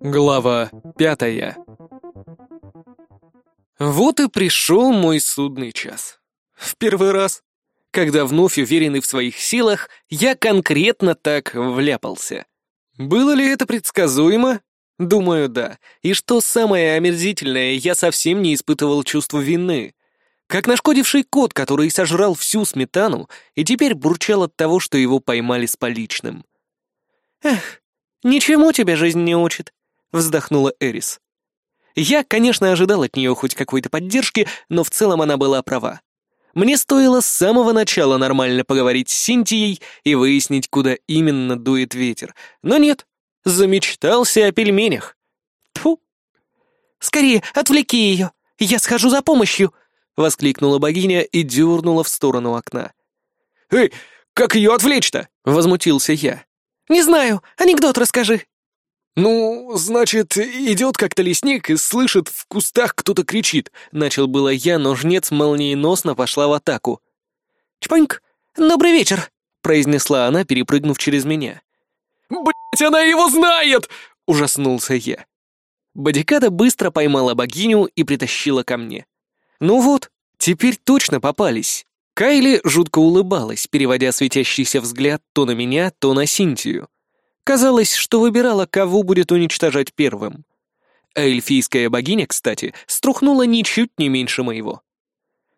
Глава пятая Вот и пришел мой судный час. В первый раз, когда вновь уверенный в своих силах, я конкретно так вляпался. Было ли это предсказуемо? Думаю, да. И что самое омерзительное, я совсем не испытывал чувства вины. Как нашкодивший кот, который сожрал всю сметану и теперь бурчал от того, что его поймали с поличным. «Эх, ничему тебя жизнь не учит», — вздохнула Эрис. Я, конечно, ожидал от нее хоть какой-то поддержки, но в целом она была права. Мне стоило с самого начала нормально поговорить с Синтией и выяснить, куда именно дует ветер. Но нет, замечтался о пельменях. Тьфу. «Скорее, отвлеки ее! Я схожу за помощью!» — воскликнула богиня и дернула в сторону окна. «Эй, как ее отвлечь-то?» — возмутился я. «Не знаю, анекдот расскажи». «Ну, значит, идет как-то лесник и слышит, в кустах кто-то кричит», — начал было я, но жнец молниеносно пошла в атаку. «Чпаньк, добрый вечер», — произнесла она, перепрыгнув через меня. «Блядь, она его знает!» — ужаснулся я. Бодикада быстро поймала богиню и притащила ко мне. «Ну вот, теперь точно попались». Кайли жутко улыбалась, переводя светящийся взгляд то на меня, то на Синтию. Казалось, что выбирала, кого будет уничтожать первым. А эльфийская богиня, кстати, струхнула ничуть не меньше моего.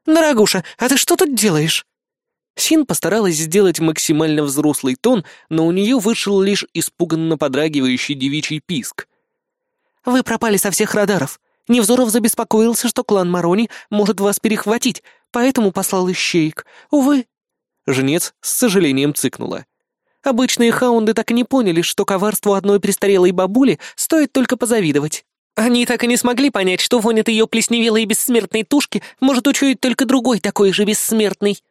«Дорогуша, а ты что тут делаешь?» Син постаралась сделать максимально взрослый тон, но у нее вышел лишь испуганно подрагивающий девичий писк. «Вы пропали со всех радаров. Невзоров забеспокоился, что клан Марони может вас перехватить, поэтому послал ищейк. Увы». Жнец с сожалением цыкнула. Обычные хаунды так и не поняли, что коварству одной престарелой бабули стоит только позавидовать. Они так и не смогли понять, что вонь от ее плесневелой бессмертной тушки может учуять только другой такой же бессмертный.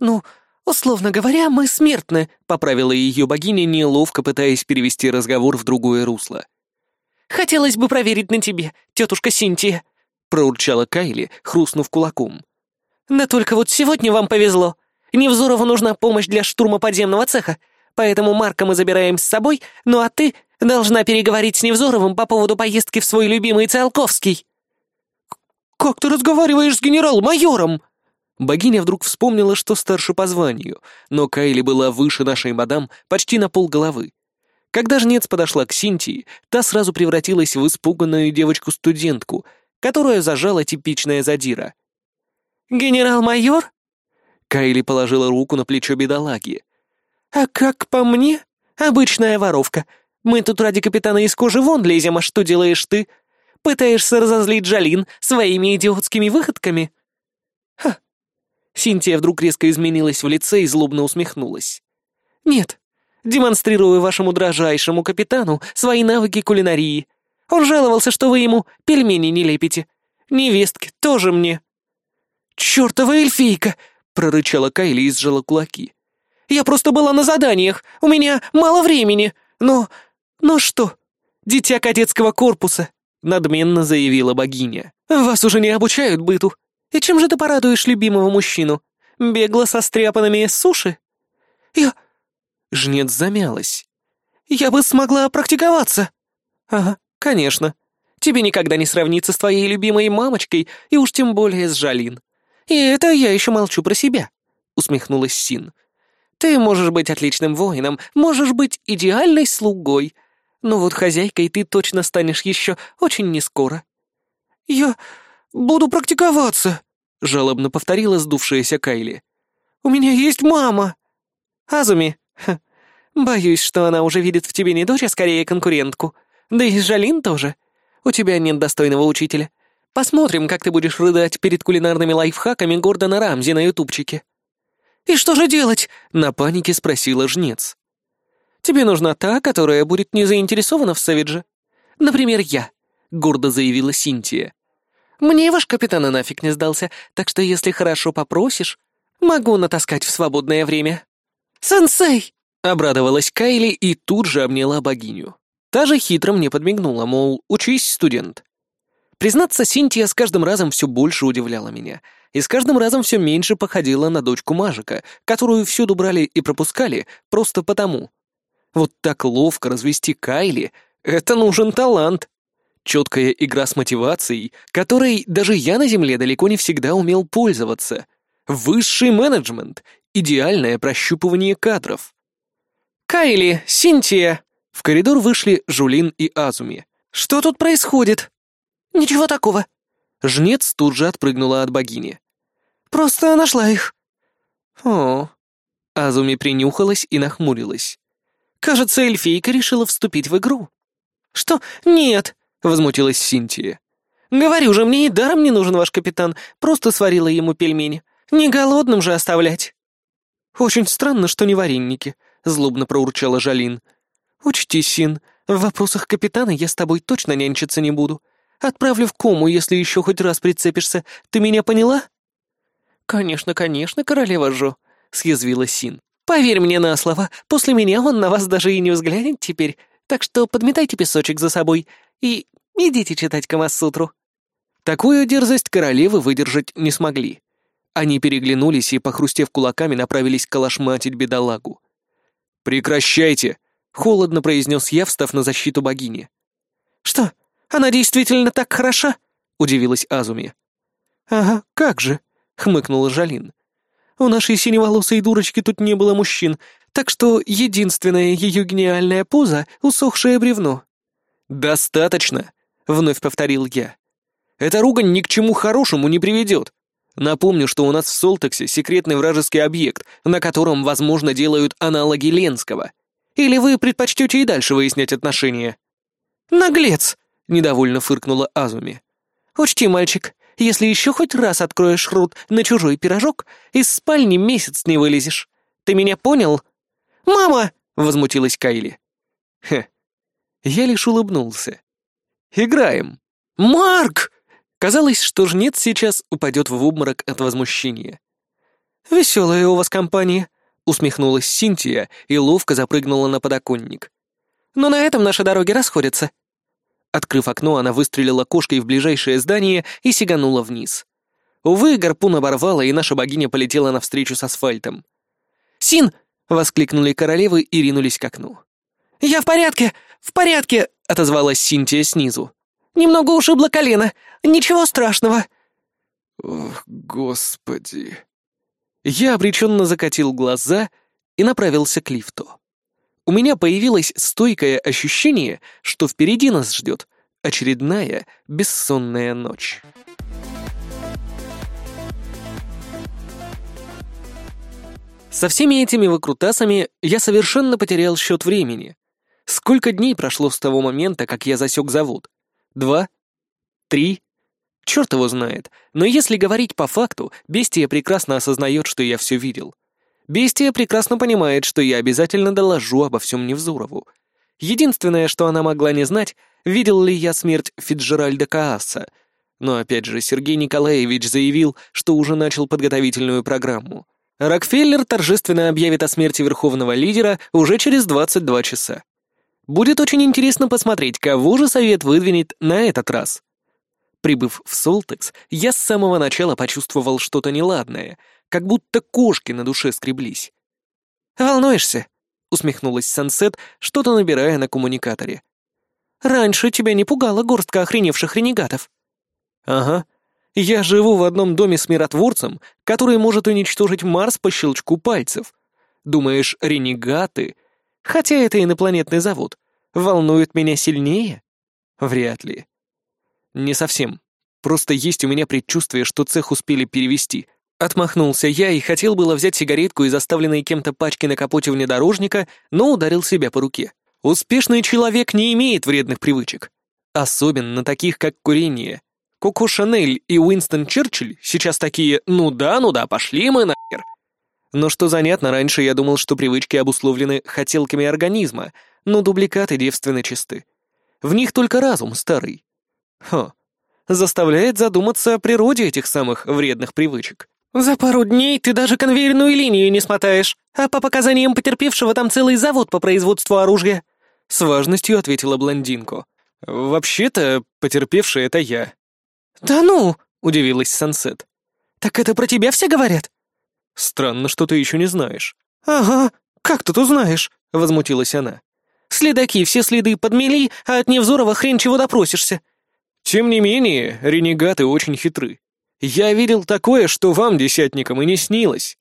«Ну, условно говоря, мы смертны», — поправила ее богиня, неловко пытаясь перевести разговор в другое русло. «Хотелось бы проверить на тебе, тетушка Синтия», — проурчала Кайли, хрустнув кулаком. «Да только вот сегодня вам повезло. Невзорову нужна помощь для штурма подземного цеха, поэтому Марка мы забираем с собой, ну а ты должна переговорить с Невзоровым по поводу поездки в свой любимый Циолковский». «Как ты разговариваешь с генерал-майором?» Богиня вдруг вспомнила, что старше по званию, но Кайли была выше нашей мадам почти на пол головы. Когда жнец подошла к Синтии, та сразу превратилась в испуганную девочку-студентку, которую зажала типичная задира. «Генерал-майор?» Кайли положила руку на плечо бедолаги. «А как по мне? Обычная воровка. Мы тут ради капитана из кожи вон лезем, а что делаешь ты? Пытаешься разозлить Джалин своими идиотскими выходками?» «Ха, Синтия вдруг резко изменилась в лице и злобно усмехнулась. «Нет, демонстрирую вашему дрожайшему капитану свои навыки кулинарии. Он жаловался, что вы ему пельмени не лепите. Невестки тоже мне». «Чёртова эльфийка!» — прорычала Кайли и сжала кулаки. «Я просто была на заданиях, у меня мало времени, но... но что? Дитя кадетского корпуса!» — надменно заявила богиня. «Вас уже не обучают быту. И чем же ты порадуешь любимого мужчину? Бегло со стряпанными суши? Я... Жнец замялась. Я бы смогла практиковаться. Ага, конечно. Тебе никогда не сравнится с твоей любимой мамочкой, и уж тем более с Жалин. И это я еще молчу про себя, усмехнулась Син. Ты можешь быть отличным воином, можешь быть идеальной слугой, но вот хозяйкой ты точно станешь еще очень нескоро. Я буду практиковаться, — жалобно повторила сдувшаяся Кайли. «У меня есть мама!» «Азуми, ха, боюсь, что она уже видит в тебе не дочь, а скорее конкурентку. Да и Жалин тоже. У тебя нет достойного учителя. Посмотрим, как ты будешь рыдать перед кулинарными лайфхаками Гордона Рамзи на ютубчике». «И что же делать?» — на панике спросила жнец. «Тебе нужна та, которая будет не заинтересована в Савидже. Например, я», — гордо заявила Синтия. Мне ваш капитан нафиг не сдался, так что если хорошо попросишь, могу натаскать в свободное время». «Сенсей!» — обрадовалась Кайли и тут же обняла богиню. Та же хитро мне подмигнула, мол, учись, студент. Признаться, Синтия с каждым разом все больше удивляла меня, и с каждым разом все меньше походила на дочку Мажика, которую всюду брали и пропускали просто потому. Вот так ловко развести Кайли — это нужен талант. Четкая игра с мотивацией, которой даже я на Земле далеко не всегда умел пользоваться. Высший менеджмент, идеальное прощупывание кадров. «Кайли, Синтия!» В коридор вышли Жулин и Азуми. «Что тут происходит?» «Ничего такого». Жнец тут же отпрыгнула от богини. «Просто нашла их». «О». Азуми принюхалась и нахмурилась. «Кажется, эльфийка решила вступить в игру». «Что? Нет!» — возмутилась Синтия. «Говорю же, мне и даром не нужен ваш капитан, просто сварила ему пельмени. Не голодным же оставлять». «Очень странно, что не вареники», — злобно проурчала Жалин. «Учти, Син, в вопросах капитана я с тобой точно нянчиться не буду. Отправлю в кому, если еще хоть раз прицепишься. Ты меня поняла?» «Конечно, конечно, королева Жо», — съязвила Син. «Поверь мне на слово, после меня он на вас даже и не взглянет теперь, так что подметайте песочек за собой и идите читать Камасутру». Такую дерзость королевы выдержать не смогли. Они переглянулись и, похрустев кулаками, направились калашматить бедолагу. «Прекращайте!» — холодно произнес я, встав на защиту богини. «Что, она действительно так хороша?» — удивилась Азуми. «Ага, как же!» — хмыкнула Жалин. «У нашей синеволосой дурочки тут не было мужчин, так что единственная ее гениальная поза — усохшее бревно». «Достаточно!» — вновь повторил я. «Эта ругань ни к чему хорошему не приведет. Напомню, что у нас в Солтексе секретный вражеский объект, на котором, возможно, делают аналоги Ленского. Или вы предпочтете и дальше выяснять отношения?» «Наглец!» — недовольно фыркнула Азуми. «Учти, мальчик, если еще хоть раз откроешь рот на чужой пирожок, из спальни месяц не вылезешь. Ты меня понял?» «Мама!» — возмутилась Кайли. «Хе». Я лишь улыбнулся. «Играем». «Марк!» Казалось, что жнец сейчас упадет в обморок от возмущения. «Веселая у вас компания», — усмехнулась Синтия и ловко запрыгнула на подоконник. «Но на этом наши дороги расходятся». Открыв окно, она выстрелила кошкой в ближайшее здание и сиганула вниз. Увы, гарпун оборвала, и наша богиня полетела навстречу с асфальтом. «Син!» — воскликнули королевы и ринулись к окну. «Я в порядке! В порядке!» — отозвалась Синтия снизу. Немного ушибло колено. Ничего страшного». «Ох, господи». Я обреченно закатил глаза и направился к лифту. У меня появилось стойкое ощущение, что впереди нас ждет очередная бессонная ночь. Со всеми этими выкрутасами я совершенно потерял счет времени. Сколько дней прошло с того момента, как я засек завод? Два? Три? Черт его знает, но если говорить по факту, Бестия прекрасно осознает, что я все видел. Бестия прекрасно понимает, что я обязательно доложу обо всем Невзурову. Единственное, что она могла не знать, видел ли я смерть Фиджеральда Кааса. Но опять же, Сергей Николаевич заявил, что уже начал подготовительную программу. Рокфеллер торжественно объявит о смерти верховного лидера уже через 22 часа. Будет очень интересно посмотреть, кого же совет выдвинет на этот раз. Прибыв в Солтекс, я с самого начала почувствовал что-то неладное, как будто кошки на душе скреблись. «Волнуешься?» — усмехнулась Сансет, что-то набирая на коммуникаторе. «Раньше тебя не пугала горстка охреневших ренегатов». «Ага. Я живу в одном доме с миротворцем, который может уничтожить Марс по щелчку пальцев. Думаешь, ренегаты Хотя это инопланетный завод. Волнует меня сильнее? Вряд ли. Не совсем. Просто есть у меня предчувствие, что цех успели перевести. Отмахнулся я и хотел было взять сигаретку из оставленной кем-то пачки на капоте внедорожника, но ударил себя по руке. Успешный человек не имеет вредных привычек. Особенно таких, как курение. Коко Шанель и Уинстон Черчилль сейчас такие «ну да, ну да, пошли мы нахер». Но что занятно, раньше я думал, что привычки обусловлены хотелками организма, но дубликаты девственно чисты. В них только разум старый. Хо. Заставляет задуматься о природе этих самых вредных привычек. «За пару дней ты даже конвейерную линию не смотаешь, а по показаниям потерпевшего там целый завод по производству оружия», — с важностью ответила блондинку. «Вообще-то, потерпевший — это я». «Да ну!» — удивилась Сансет. «Так это про тебя все говорят?» «Странно, что ты еще не знаешь». «Ага, как ты тут знаешь?» — возмутилась она. Следаки все следы подмели, а от Невзорова хрен чего допросишься». «Тем не менее, ренегаты очень хитры. Я видел такое, что вам, десятникам, и не снилось».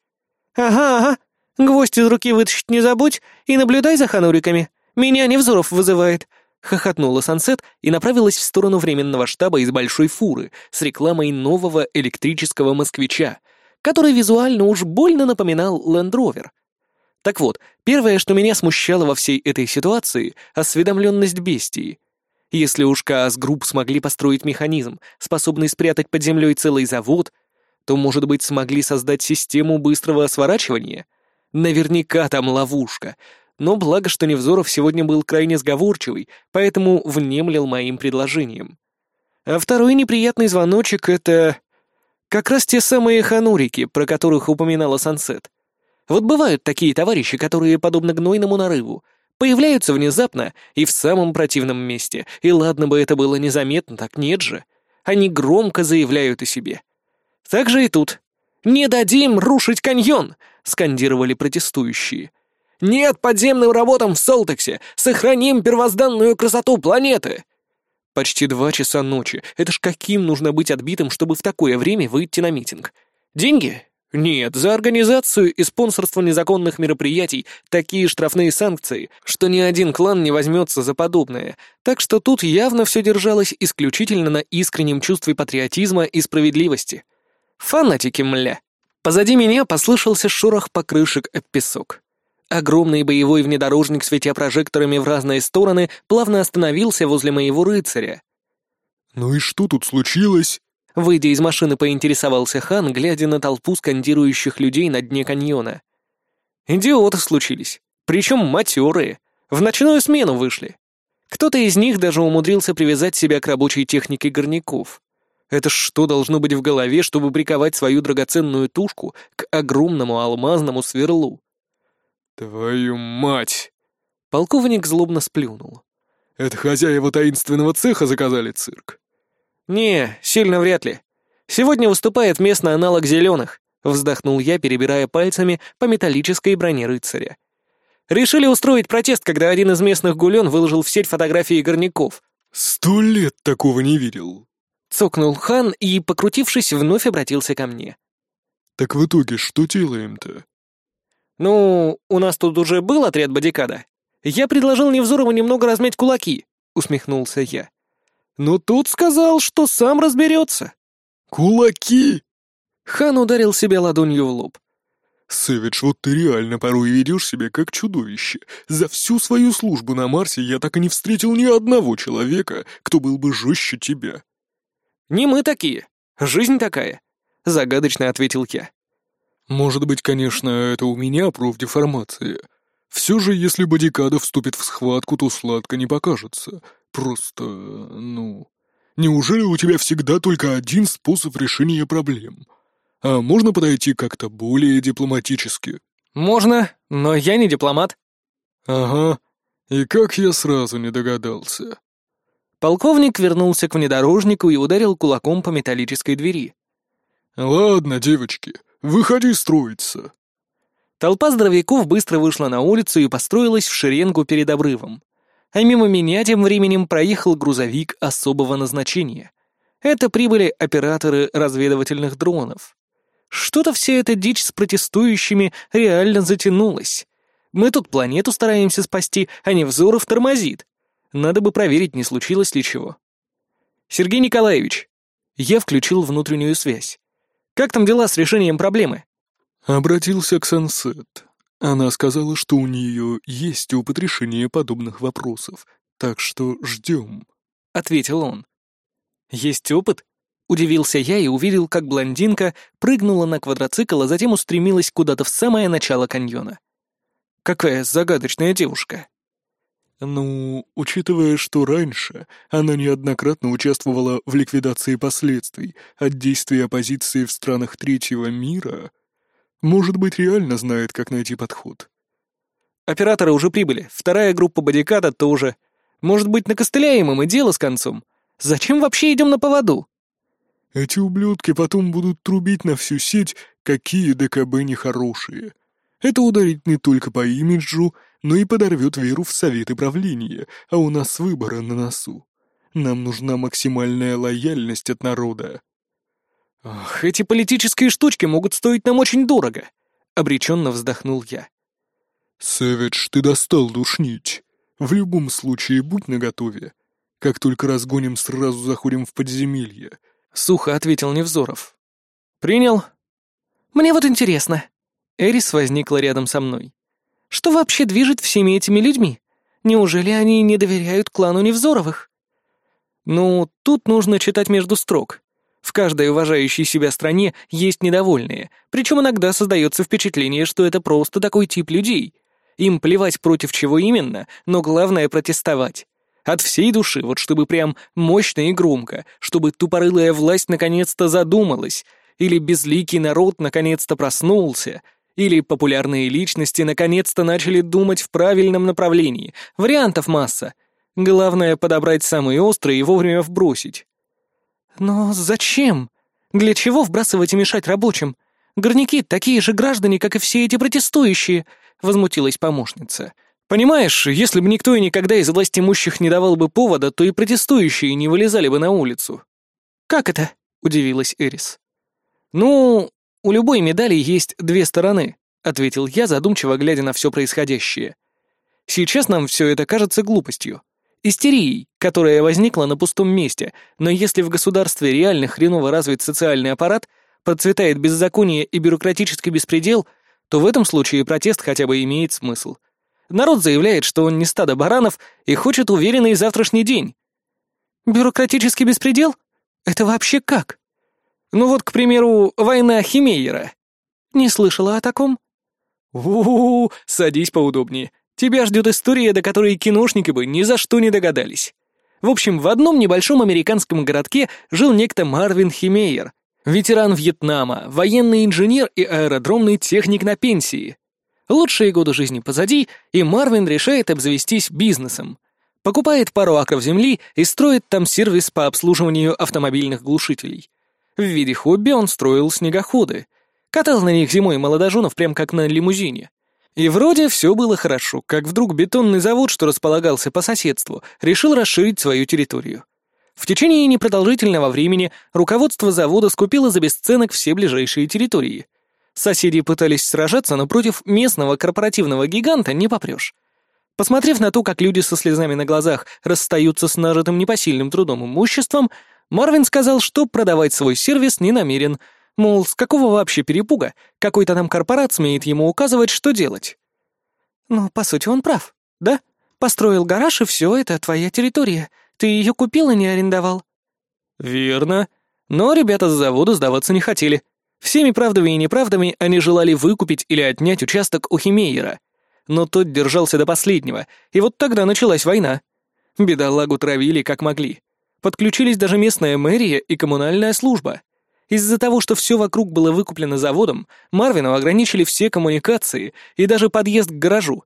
«Ага, ага. Гвоздь из руки вытащить не забудь и наблюдай за хануриками. Меня Невзоров вызывает», — хохотнула Сансет и направилась в сторону временного штаба из большой фуры с рекламой нового электрического москвича, который визуально уж больно напоминал Лендровер. Так вот, первое, что меня смущало во всей этой ситуации — осведомленность бестии. Если уж КАС Групп смогли построить механизм, способный спрятать под землей целый завод, то, может быть, смогли создать систему быстрого сворачивания? Наверняка там ловушка. Но благо, что Невзоров сегодня был крайне сговорчивый, поэтому внемлил моим предложением. А второй неприятный звоночек — это... Как раз те самые ханурики, про которых упоминала Сансет. Вот бывают такие товарищи, которые, подобно гнойному нарыву, появляются внезапно и в самом противном месте, и ладно бы это было незаметно, так нет же. Они громко заявляют о себе. Так же и тут. «Не дадим рушить каньон!» — скандировали протестующие. «Нет подземным работам в Солтексе! Сохраним первозданную красоту планеты!» Почти два часа ночи. Это ж каким нужно быть отбитым, чтобы в такое время выйти на митинг? Деньги? Нет, за организацию и спонсорство незаконных мероприятий такие штрафные санкции, что ни один клан не возьмется за подобное. Так что тут явно все держалось исключительно на искреннем чувстве патриотизма и справедливости. Фанатики, мля. Позади меня послышался шорох покрышек об песок. Огромный боевой внедорожник, светя прожекторами в разные стороны, плавно остановился возле моего рыцаря. «Ну и что тут случилось?» Выйдя из машины, поинтересовался хан, глядя на толпу скандирующих людей на дне каньона. Идиоты случились. Причем матерые. В ночную смену вышли. Кто-то из них даже умудрился привязать себя к рабочей технике горняков. Это что должно быть в голове, чтобы приковать свою драгоценную тушку к огромному алмазному сверлу? «Твою мать!» Полковник злобно сплюнул. «Это хозяева таинственного цеха заказали цирк?» «Не, сильно вряд ли. Сегодня выступает местный аналог зеленых», — вздохнул я, перебирая пальцами по металлической броне рыцаря. «Решили устроить протест, когда один из местных гулен выложил в сеть фотографии горняков». «Сто лет такого не видел», — цокнул хан и, покрутившись, вновь обратился ко мне. «Так в итоге что делаем-то?» «Ну, у нас тут уже был отряд бодикада. Я предложил Невзорову немного размять кулаки», — усмехнулся я. Но тут сказал, что сам разберется. «Кулаки!» Хан ударил себя ладонью в лоб. «Сэвидж, вот ты реально порой ведешь себя как чудовище. За всю свою службу на Марсе я так и не встретил ни одного человека, кто был бы жестче тебя». «Не мы такие. Жизнь такая», — загадочно ответил я. «Может быть, конечно, это у меня профдеформация. Все же, если бодикада вступит в схватку, то сладко не покажется. Просто, ну... Неужели у тебя всегда только один способ решения проблем? А можно подойти как-то более дипломатически? Можно, но я не дипломат. Ага. И как я сразу не догадался. Полковник вернулся к внедорожнику и ударил кулаком по металлической двери. «Ладно, девочки, выходи строиться». Толпа здоровяков быстро вышла на улицу и построилась в шеренгу перед обрывом а мимо меня тем временем проехал грузовик особого назначения. Это прибыли операторы разведывательных дронов. Что-то вся эта дичь с протестующими реально затянулась. Мы тут планету стараемся спасти, а Невзоров тормозит. Надо бы проверить, не случилось ли чего. Сергей Николаевич, я включил внутреннюю связь. Как там дела с решением проблемы? Обратился к Сансет. Она сказала, что у нее есть опыт решения подобных вопросов, так что ждем», — ответил он. «Есть опыт?» — удивился я и увидел, как блондинка прыгнула на квадроцикл, а затем устремилась куда-то в самое начало каньона. «Какая загадочная девушка!» «Ну, учитывая, что раньше она неоднократно участвовала в ликвидации последствий от действий оппозиции в странах третьего мира», может быть, реально знает, как найти подход. Операторы уже прибыли, вторая группа бодикада тоже. Может быть, накостыляем им и дело с концом. Зачем вообще идем на поводу? Эти ублюдки потом будут трубить на всю сеть, какие ДКБ нехорошие. Это ударит не только по имиджу, но и подорвет веру в советы правления, а у нас выборы на носу. Нам нужна максимальная лояльность от народа». «Ах, эти политические штучки могут стоить нам очень дорого», — обреченно вздохнул я. «Сэвидж, ты достал душнить. В любом случае будь наготове. Как только разгоним, сразу заходим в подземелье», — сухо ответил Невзоров. «Принял». «Мне вот интересно». Эрис возникла рядом со мной. «Что вообще движет всеми этими людьми? Неужели они не доверяют клану Невзоровых?» «Ну, тут нужно читать между строк. В каждой уважающей себя стране есть недовольные, причем иногда создается впечатление, что это просто такой тип людей. Им плевать против чего именно, но главное протестовать. От всей души, вот чтобы прям мощно и громко, чтобы тупорылая власть наконец-то задумалась, или безликий народ наконец-то проснулся, или популярные личности наконец-то начали думать в правильном направлении. Вариантов масса. Главное — подобрать самые острые и вовремя вбросить. «Но зачем? Для чего вбрасывать и мешать рабочим? Горняки — такие же граждане, как и все эти протестующие», — возмутилась помощница. «Понимаешь, если бы никто и никогда из власть имущих не давал бы повода, то и протестующие не вылезали бы на улицу». «Как это?» — удивилась Эрис. «Ну, у любой медали есть две стороны», — ответил я, задумчиво глядя на все происходящее. «Сейчас нам все это кажется глупостью истерией, которая возникла на пустом месте, но если в государстве реально хреново развит социальный аппарат, процветает беззаконие и бюрократический беспредел, то в этом случае протест хотя бы имеет смысл. Народ заявляет, что он не стадо баранов и хочет уверенный завтрашний день. Бюрократический беспредел? Это вообще как? Ну вот, к примеру, война Химейера. Не слышала о таком? У-у-у, садись поудобнее. Тебя ждет история, до которой киношники бы ни за что не догадались. В общем, в одном небольшом американском городке жил некто Марвин Химейер, ветеран Вьетнама, военный инженер и аэродромный техник на пенсии. Лучшие годы жизни позади, и Марвин решает обзавестись бизнесом. Покупает пару акров земли и строит там сервис по обслуживанию автомобильных глушителей. В виде хобби он строил снегоходы. Катал на них зимой молодоженов прям как на лимузине. И вроде все было хорошо, как вдруг бетонный завод, что располагался по соседству, решил расширить свою территорию. В течение непродолжительного времени руководство завода скупило за бесценок все ближайшие территории. Соседи пытались сражаться, но против местного корпоративного гиганта не попрешь. Посмотрев на то, как люди со слезами на глазах расстаются с нажитым непосильным трудом имуществом, Марвин сказал, что продавать свой сервис не намерен — Мол, с какого вообще перепуга какой-то там корпорат смеет ему указывать, что делать? Ну, по сути, он прав, да? Построил гараж, и все это твоя территория. Ты ее купил и не арендовал. Верно. Но ребята с завода сдаваться не хотели. Всеми правдами и неправдами они желали выкупить или отнять участок у Химейера. Но тот держался до последнего, и вот тогда началась война. Бедолагу травили как могли. Подключились даже местная мэрия и коммунальная служба — из-за того, что все вокруг было выкуплено заводом, Марвину ограничили все коммуникации и даже подъезд к гаражу.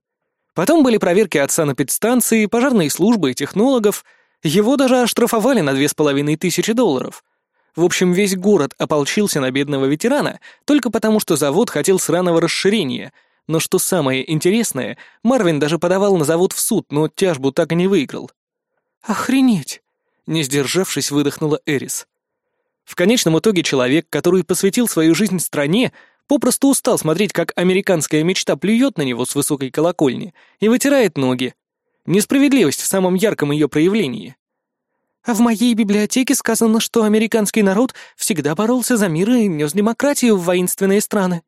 Потом были проверки от санэпидстанции, пожарной службы и технологов. Его даже оштрафовали на две с половиной тысячи долларов. В общем, весь город ополчился на бедного ветерана только потому, что завод хотел сраного расширения. Но что самое интересное, Марвин даже подавал на завод в суд, но тяжбу так и не выиграл. «Охренеть!» — не сдержавшись, выдохнула Эрис. В конечном итоге человек, который посвятил свою жизнь стране, попросту устал смотреть, как американская мечта плюет на него с высокой колокольни и вытирает ноги. Несправедливость в самом ярком ее проявлении. А в моей библиотеке сказано, что американский народ всегда боролся за мир и нес демократию в воинственные страны.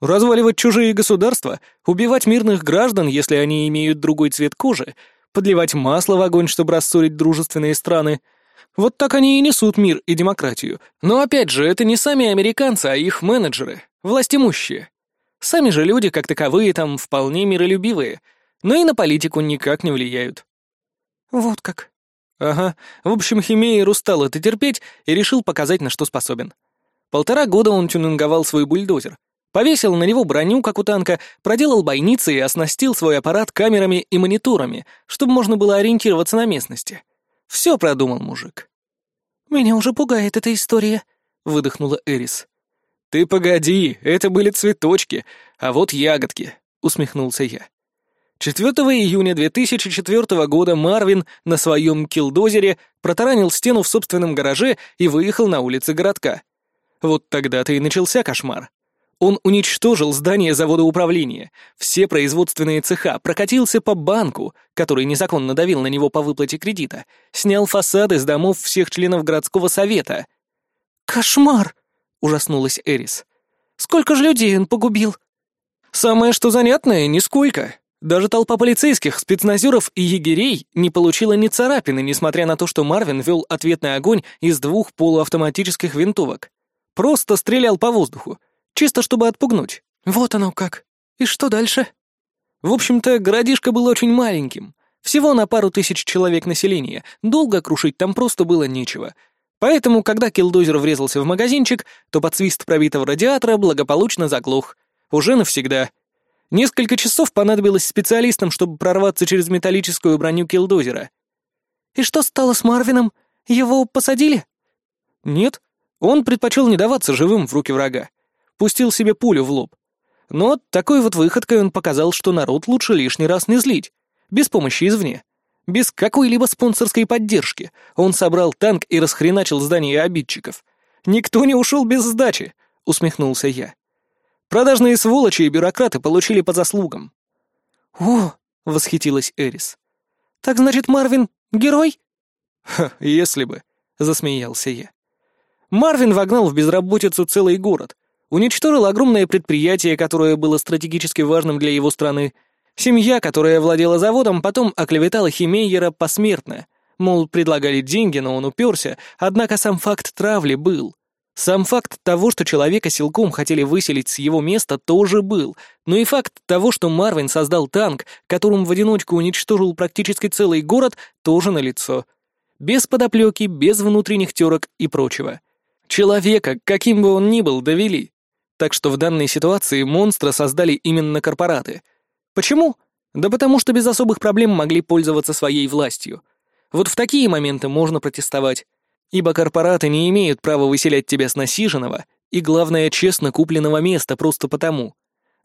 Разваливать чужие государства, убивать мирных граждан, если они имеют другой цвет кожи, подливать масло в огонь, чтобы рассорить дружественные страны — вот так они и несут мир и демократию. Но опять же, это не сами американцы, а их менеджеры, властимущие. Сами же люди, как таковые, там вполне миролюбивые, но и на политику никак не влияют. Вот как. Ага, в общем, Химеер устал это терпеть и решил показать, на что способен. Полтора года он тюнинговал свой бульдозер. Повесил на него броню, как у танка, проделал бойницы и оснастил свой аппарат камерами и мониторами, чтобы можно было ориентироваться на местности. Все продумал мужик. «Меня уже пугает эта история», — выдохнула Эрис. «Ты погоди, это были цветочки, а вот ягодки», — усмехнулся я. 4 июня 2004 года Марвин на своем килдозере протаранил стену в собственном гараже и выехал на улицы городка. Вот тогда-то и начался кошмар. Он уничтожил здание завода управления, все производственные цеха, прокатился по банку, который незаконно давил на него по выплате кредита, снял фасады с домов всех членов городского совета. «Кошмар!» — ужаснулась Эрис. «Сколько же людей он погубил?» «Самое что занятное, нисколько. Даже толпа полицейских, спецназеров и егерей не получила ни царапины, несмотря на то, что Марвин вел ответный огонь из двух полуавтоматических винтовок. Просто стрелял по воздуху, чисто чтобы отпугнуть. Вот оно как. И что дальше? В общем-то, городишко был очень маленьким. Всего на пару тысяч человек населения. Долго крушить там просто было нечего. Поэтому, когда килдозер врезался в магазинчик, то под свист пробитого радиатора благополучно заглох. Уже навсегда. Несколько часов понадобилось специалистам, чтобы прорваться через металлическую броню килдозера. «И что стало с Марвином? Его посадили?» «Нет. Он предпочел не даваться живым в руки врага. Пустил себе пулю в лоб. Но такой вот выходкой он показал, что народ лучше лишний раз не злить. Без помощи извне. Без какой-либо спонсорской поддержки. Он собрал танк и расхреначил здание обидчиков. «Никто не ушел без сдачи», — усмехнулся я. Продажные сволочи и бюрократы получили по заслугам». «О!» — восхитилась Эрис. «Так значит, Марвин — герой?» «Ха, если бы», — засмеялся я. Марвин вогнал в безработицу целый город, уничтожил огромное предприятие, которое было стратегически важным для его страны. Семья, которая владела заводом, потом оклеветала Химейера посмертно. Мол, предлагали деньги, но он уперся, однако сам факт травли был. Сам факт того, что человека силком хотели выселить с его места, тоже был, но и факт того, что Марвин создал танк, которым в одиночку уничтожил практически целый город, тоже налицо. Без подоплеки, без внутренних терок и прочего. Человека, каким бы он ни был, довели. Так что в данной ситуации монстра создали именно корпораты. Почему? Да потому что без особых проблем могли пользоваться своей властью. Вот в такие моменты можно протестовать ибо корпораты не имеют права выселять тебя с насиженного и, главное, честно купленного места просто потому.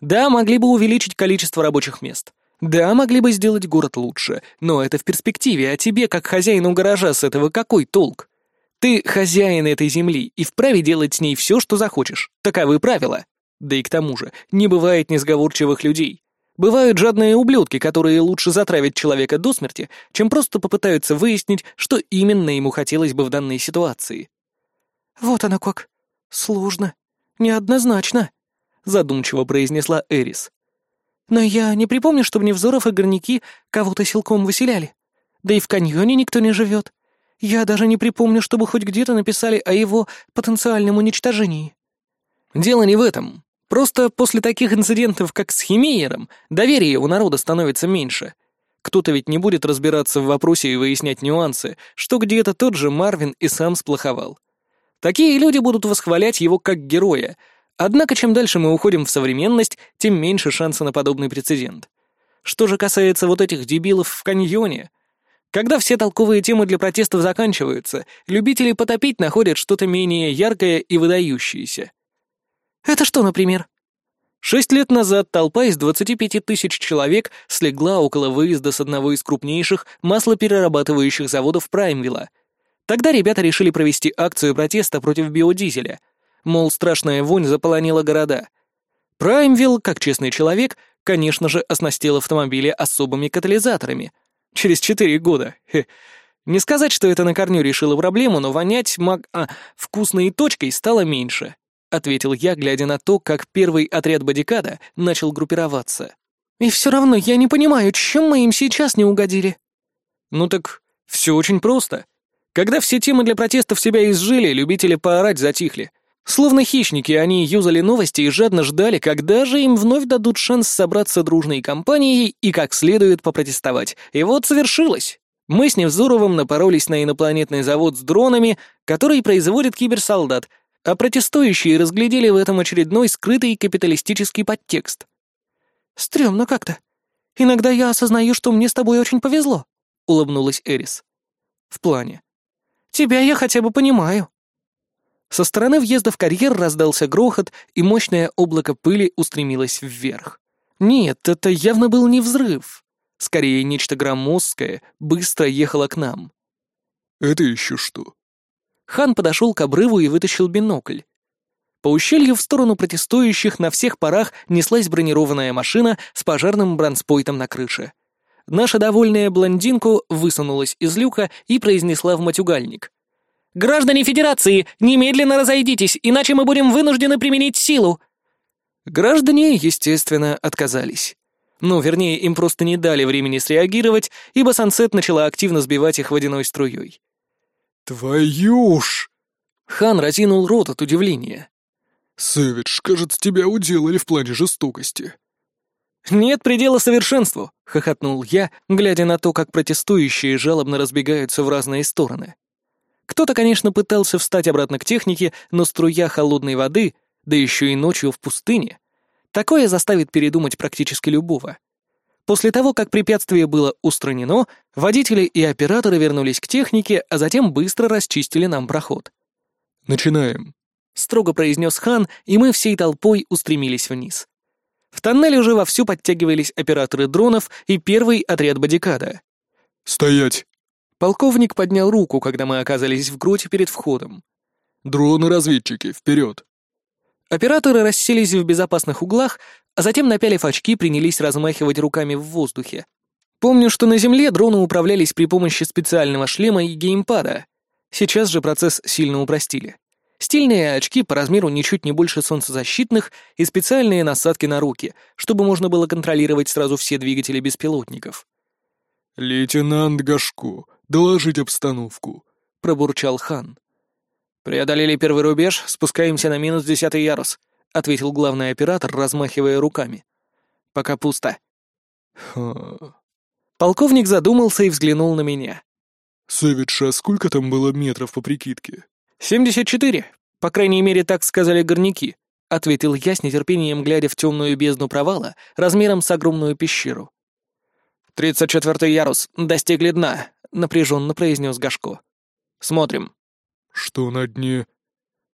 Да, могли бы увеличить количество рабочих мест. Да, могли бы сделать город лучше, но это в перспективе, а тебе, как хозяину гаража, с этого какой толк? Ты хозяин этой земли и вправе делать с ней все, что захочешь. Таковы правила. Да и к тому же, не бывает несговорчивых людей. Бывают жадные ублюдки, которые лучше затравят человека до смерти, чем просто попытаются выяснить, что именно ему хотелось бы в данной ситуации. «Вот оно как. Сложно. Неоднозначно», — задумчиво произнесла Эрис. «Но я не припомню, чтобы Невзоров и горняки кого-то силком выселяли. Да и в каньоне никто не живет. Я даже не припомню, чтобы хоть где-то написали о его потенциальном уничтожении». «Дело не в этом. Просто после таких инцидентов, как с Химеером, доверие у народа становится меньше. Кто-то ведь не будет разбираться в вопросе и выяснять нюансы, что где-то тот же Марвин и сам сплоховал. Такие люди будут восхвалять его как героя, однако чем дальше мы уходим в современность, тем меньше шанса на подобный прецедент. Что же касается вот этих дебилов в каньоне, когда все толковые темы для протестов заканчиваются, любители потопить находят что-то менее яркое и выдающееся. «Это что, например?» Шесть лет назад толпа из 25 тысяч человек слегла около выезда с одного из крупнейших маслоперерабатывающих заводов Праймвилла. Тогда ребята решили провести акцию протеста против биодизеля. Мол, страшная вонь заполонила города. Праймвилл, как честный человек, конечно же, оснастил автомобили особыми катализаторами. Через четыре года. Хе. Не сказать, что это на корню решило проблему, но вонять маг... А, вкусной точкой стало меньше. — ответил я, глядя на то, как первый отряд бодикада начал группироваться. «И все равно я не понимаю, чем мы им сейчас не угодили?» «Ну так все очень просто. Когда все темы для протестов себя изжили, любители поорать затихли. Словно хищники, они юзали новости и жадно ждали, когда же им вновь дадут шанс собраться дружной компанией и как следует попротестовать. И вот совершилось. Мы с Невзоровым напоролись на инопланетный завод с дронами, который производит киберсолдат — а протестующие разглядели в этом очередной скрытый капиталистический подтекст. «Стрёмно как-то. Иногда я осознаю, что мне с тобой очень повезло», — улыбнулась Эрис. «В плане?» «Тебя я хотя бы понимаю». Со стороны въезда в карьер раздался грохот, и мощное облако пыли устремилось вверх. Нет, это явно был не взрыв. Скорее, нечто громоздкое быстро ехало к нам. «Это еще что?» Хан подошел к обрыву и вытащил бинокль. По ущелью в сторону протестующих на всех парах неслась бронированная машина с пожарным бронспойтом на крыше. Наша довольная блондинку высунулась из люка и произнесла в матюгальник. «Граждане Федерации, немедленно разойдитесь, иначе мы будем вынуждены применить силу!» Граждане, естественно, отказались. Ну, вернее, им просто не дали времени среагировать, ибо Сансет начала активно сбивать их водяной струей. «Твою ж!» Хан разинул рот от удивления. «Сэвидж, кажется, тебя уделали в плане жестокости». «Нет предела совершенству», — хохотнул я, глядя на то, как протестующие жалобно разбегаются в разные стороны. Кто-то, конечно, пытался встать обратно к технике, но струя холодной воды, да еще и ночью в пустыне, такое заставит передумать практически любого. После того, как препятствие было устранено, водители и операторы вернулись к технике, а затем быстро расчистили нам проход. «Начинаем», — строго произнес хан, и мы всей толпой устремились вниз. В тоннеле уже вовсю подтягивались операторы дронов и первый отряд бодикада. «Стоять!» Полковник поднял руку, когда мы оказались в гроте перед входом. «Дроны-разведчики, вперед!» Операторы расселись в безопасных углах, а затем, напялив очки, принялись размахивать руками в воздухе. Помню, что на Земле дроны управлялись при помощи специального шлема и геймпада. Сейчас же процесс сильно упростили. Стильные очки по размеру ничуть не больше солнцезащитных и специальные насадки на руки, чтобы можно было контролировать сразу все двигатели беспилотников. «Лейтенант Гашко, доложить обстановку», — пробурчал хан. «Преодолели первый рубеж, спускаемся на минус десятый ярус», — ответил главный оператор, размахивая руками. «Пока пусто». «Ха...» Полковник задумался и взглянул на меня. «Сэвидж, а сколько там было метров по прикидке?» «Семьдесят четыре. По крайней мере, так сказали горняки», — ответил я с нетерпением, глядя в темную бездну провала размером с огромную пещеру. «Тридцать четвертый ярус. Достигли дна», — напряженно произнес Гашко. «Смотрим». «Что на дне?»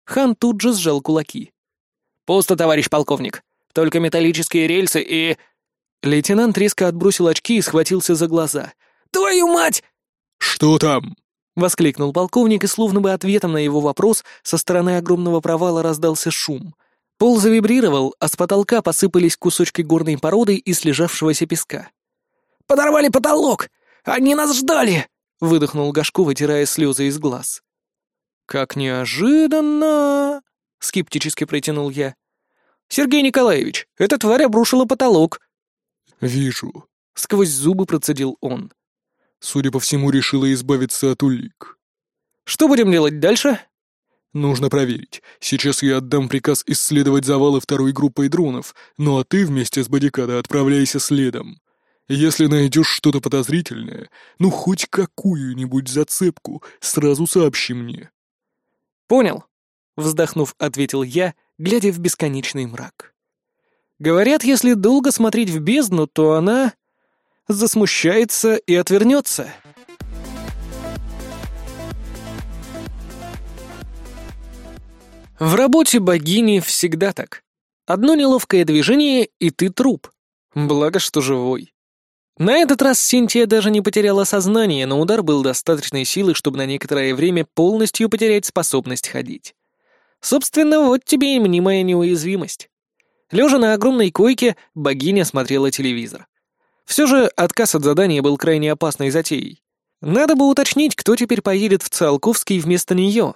Хан тут же сжал кулаки. «Пусто, товарищ полковник. Только металлические рельсы и...» Лейтенант резко отбросил очки и схватился за глаза. «Твою мать!» «Что там?» — воскликнул полковник, и словно бы ответом на его вопрос со стороны огромного провала раздался шум. Пол завибрировал, а с потолка посыпались кусочки горной породы и слежавшегося песка. «Подорвали потолок! Они нас ждали!» — выдохнул Гашко, вытирая слезы из глаз. «Как неожиданно!» — скептически протянул я. «Сергей Николаевич, эта тварь обрушила потолок!» «Вижу», — сквозь зубы процедил он. Судя по всему, решила избавиться от улик. «Что будем делать дальше?» «Нужно проверить. Сейчас я отдам приказ исследовать завалы второй группой дронов, ну а ты вместе с бодикадо отправляйся следом. Если найдешь что-то подозрительное, ну хоть какую-нибудь зацепку, сразу сообщи мне». «Понял», — вздохнув, ответил я, глядя в бесконечный мрак. «Говорят, если долго смотреть в бездну, то она засмущается и отвернется. В работе богини всегда так. Одно неловкое движение, и ты труп. Благо, что живой. На этот раз Синтия даже не потеряла сознание, но удар был достаточной силы, чтобы на некоторое время полностью потерять способность ходить. Собственно, вот тебе и мнимая неуязвимость. Лежа на огромной койке, богиня смотрела телевизор. Все же отказ от задания был крайне опасной затеей. Надо бы уточнить, кто теперь поедет в Циолковский вместо нее.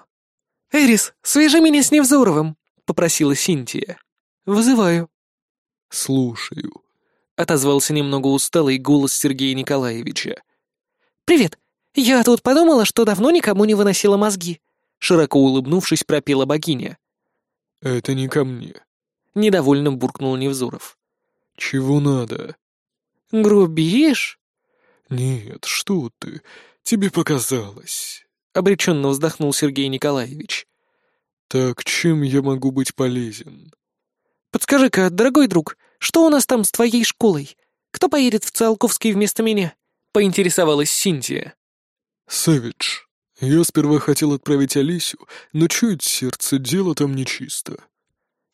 «Эрис, свяжи меня с Невзоровым», — попросила Синтия. «Вызываю». «Слушаю», — отозвался немного усталый голос Сергея Николаевича. «Привет. Я тут подумала, что давно никому не выносила мозги», — широко улыбнувшись, пропела богиня. «Это не ко мне», — недовольно буркнул Невзоров. «Чего надо?» «Грубишь?» «Нет, что ты, тебе показалось», — обреченно вздохнул Сергей Николаевич. «Так чем я могу быть полезен?» «Подскажи-ка, дорогой друг, что у нас там с твоей школой? Кто поедет в Циолковский вместо меня?» — поинтересовалась Синтия. «Сэвидж, я сперва хотел отправить Алисю, но чует сердце, дело там нечисто».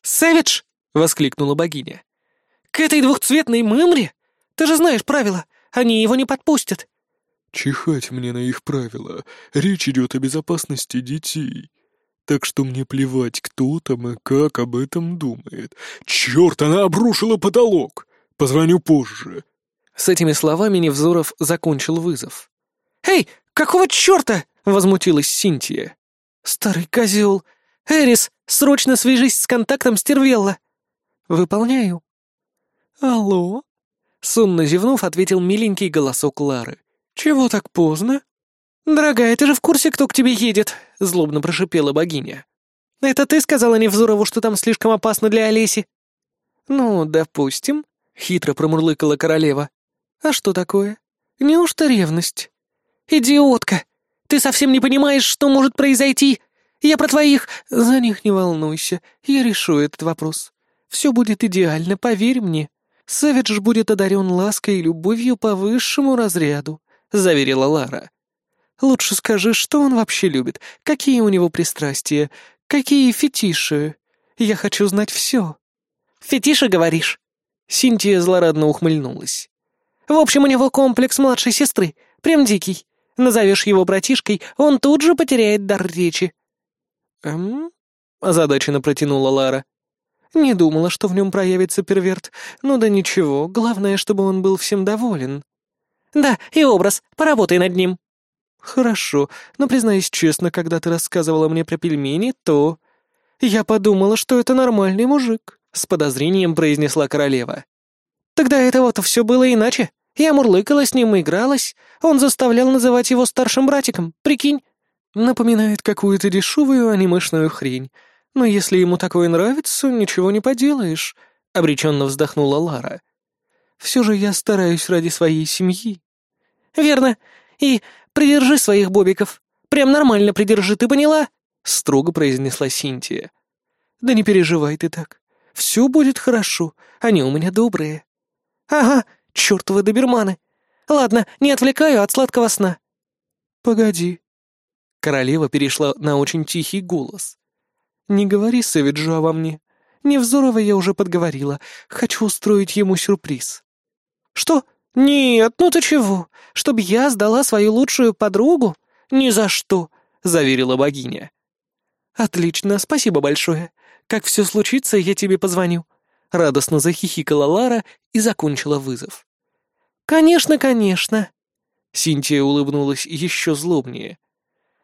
«Сэвидж!» — воскликнула богиня. «К этой двухцветной мымре? Ты же знаешь правила. Они его не подпустят». «Чихать мне на их правила. Речь идет о безопасности детей. Так что мне плевать, кто там и как об этом думает. Черт, она обрушила потолок! Позвоню позже». С этими словами Невзоров закончил вызов. «Эй, какого черта?» — возмутилась Синтия. «Старый козел! Эрис, срочно свяжись с контактом Стервелла!» «Выполняю». «Алло?» — сонно зевнув, ответил миленький голосок Лары. «Чего так поздно?» «Дорогая, ты же в курсе, кто к тебе едет?» — злобно прошипела богиня. «Это ты сказала Невзорову, что там слишком опасно для Олеси?» «Ну, допустим», — хитро промурлыкала королева. «А что такое? Неужто ревность?» «Идиотка! Ты совсем не понимаешь, что может произойти! Я про твоих...» «За них не волнуйся, я решу этот вопрос. Все будет идеально, поверь мне. Сэвидж будет одарен лаской и любовью по высшему разряду», — заверила Лара. «Лучше скажи, что он вообще любит, какие у него пристрастия, какие фетиши. Я хочу знать все». «Фетиши, говоришь?» Синтия злорадно ухмыльнулась. «В общем, у него комплекс младшей сестры, прям дикий. Назовешь его братишкой, он тут же потеряет дар речи». «Эм?» — озадаченно протянула Лара. «Не думала, что в нем проявится перверт. Ну да ничего, главное, чтобы он был всем доволен». «Да, и образ. Поработай над ним». «Хорошо, но признаюсь честно, когда ты рассказывала мне про пельмени, то...» «Я подумала, что это нормальный мужик», — с подозрением произнесла королева. «Тогда это вот все было иначе. Я мурлыкала с ним и игралась. Он заставлял называть его старшим братиком, прикинь. Напоминает какую-то дешевую анимешную хрень. Но если ему такое нравится, ничего не поделаешь», — обреченно вздохнула Лара. «Все же я стараюсь ради своей семьи». «Верно. И придержи своих бобиков. Прям нормально придержи, ты поняла?» — строго произнесла Синтия. «Да не переживай ты так. Все будет хорошо. Они у меня добрые». «Ага, чертовы доберманы. Ладно, не отвлекаю от сладкого сна». «Погоди». Королева перешла на очень тихий голос. «Не говори Сэвиджу обо мне. Невзорова я уже подговорила. Хочу устроить ему сюрприз». «Что? Нет, ну ты чего? Чтоб я сдала свою лучшую подругу? Ни за что», — заверила богиня. «Отлично, спасибо большое. Как все случится, я тебе позвоню». Радостно захихикала Лара и закончила вызов. «Конечно, конечно!» Синтия улыбнулась еще злобнее.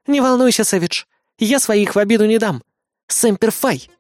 «Не волнуйся, Сэвидж, я своих в обиду не дам. Сэмперфай!»